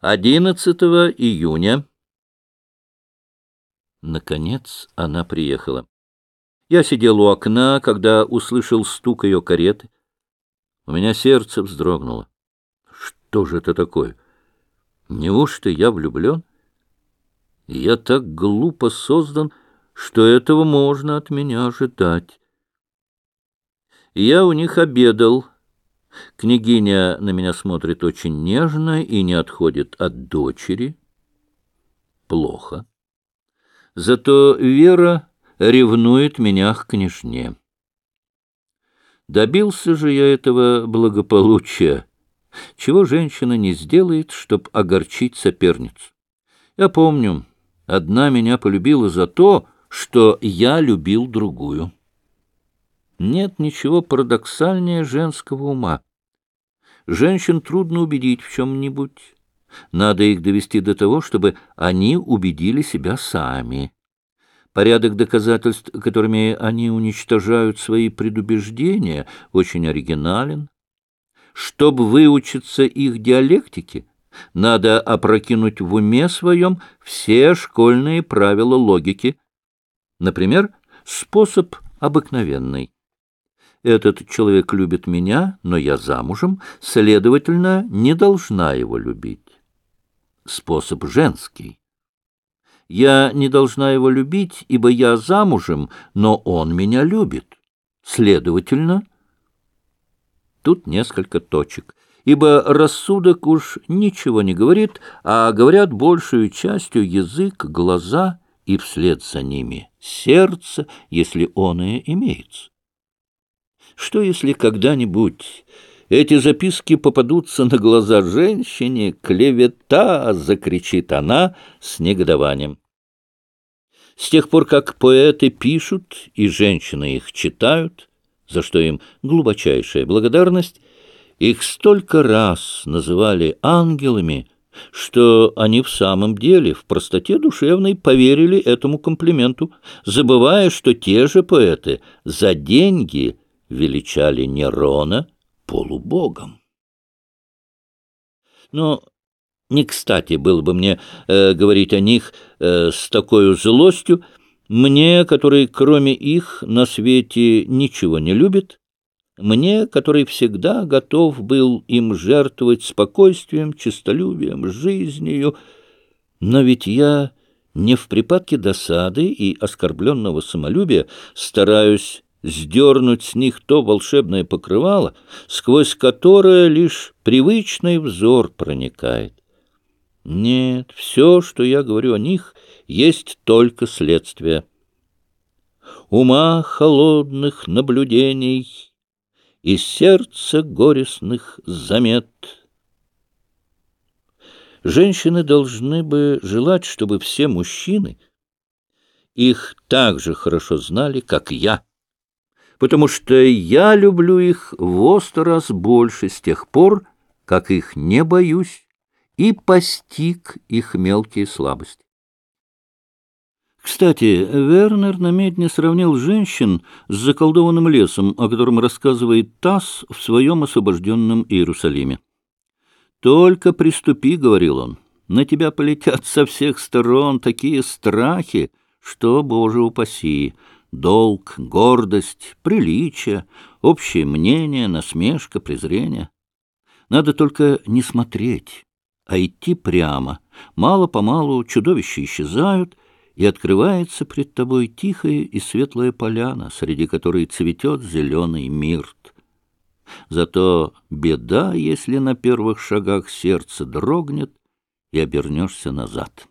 11 июня. Наконец она приехала. Я сидел у окна, когда услышал стук ее кареты. У меня сердце вздрогнуло. Что же это такое? Неужто я влюблен? Я так глупо создан, что этого можно от меня ожидать. Я у них обедал. Княгиня на меня смотрит очень нежно и не отходит от дочери. Плохо. Зато Вера ревнует меня к княжне. Добился же я этого благополучия, чего женщина не сделает, чтоб огорчить соперницу. Я помню, одна меня полюбила за то, что я любил другую. Нет ничего парадоксальнее женского ума. Женщин трудно убедить в чем-нибудь. Надо их довести до того, чтобы они убедили себя сами. Порядок доказательств, которыми они уничтожают свои предубеждения, очень оригинален. Чтобы выучиться их диалектике, надо опрокинуть в уме своем все школьные правила логики. Например, способ обыкновенный. Этот человек любит меня, но я замужем, следовательно, не должна его любить. Способ женский. Я не должна его любить, ибо я замужем, но он меня любит. Следовательно, тут несколько точек, ибо рассудок уж ничего не говорит, а говорят большую частью язык, глаза и вслед за ними сердце, если оное имеется. Что, если когда-нибудь эти записки попадутся на глаза женщине, клевета, закричит она с негодованием. С тех пор, как поэты пишут, и женщины их читают, за что им глубочайшая благодарность, их столько раз называли ангелами, что они в самом деле в простоте душевной поверили этому комплименту, забывая, что те же поэты за деньги – величали Нерона полубогом. Но не кстати было бы мне э, говорить о них э, с такой злостью, мне, который кроме их на свете ничего не любит, мне, который всегда готов был им жертвовать спокойствием, честолюбием, жизнью, но ведь я не в припадке досады и оскорбленного самолюбия стараюсь сдернуть с них то волшебное покрывало, сквозь которое лишь привычный взор проникает. Нет, все, что я говорю о них, есть только следствие. Ума холодных наблюдений и сердца горестных замет. Женщины должны бы желать, чтобы все мужчины их так же хорошо знали, как я потому что я люблю их в раз больше с тех пор, как их не боюсь и постиг их мелкие слабости. Кстати, Вернер намедни сравнил женщин с заколдованным лесом, о котором рассказывает Тасс в своем освобожденном Иерусалиме. «Только приступи», — говорил он, — «на тебя полетят со всех сторон такие страхи, что, Боже упаси, долг, гордость, приличие, общее мнение, насмешка, презрение. Надо только не смотреть, а идти прямо. Мало-помалу чудовища исчезают, и открывается пред тобой тихая и светлая поляна, среди которой цветет зеленый мирт. Зато беда, если на первых шагах сердце дрогнет и обернешься назад.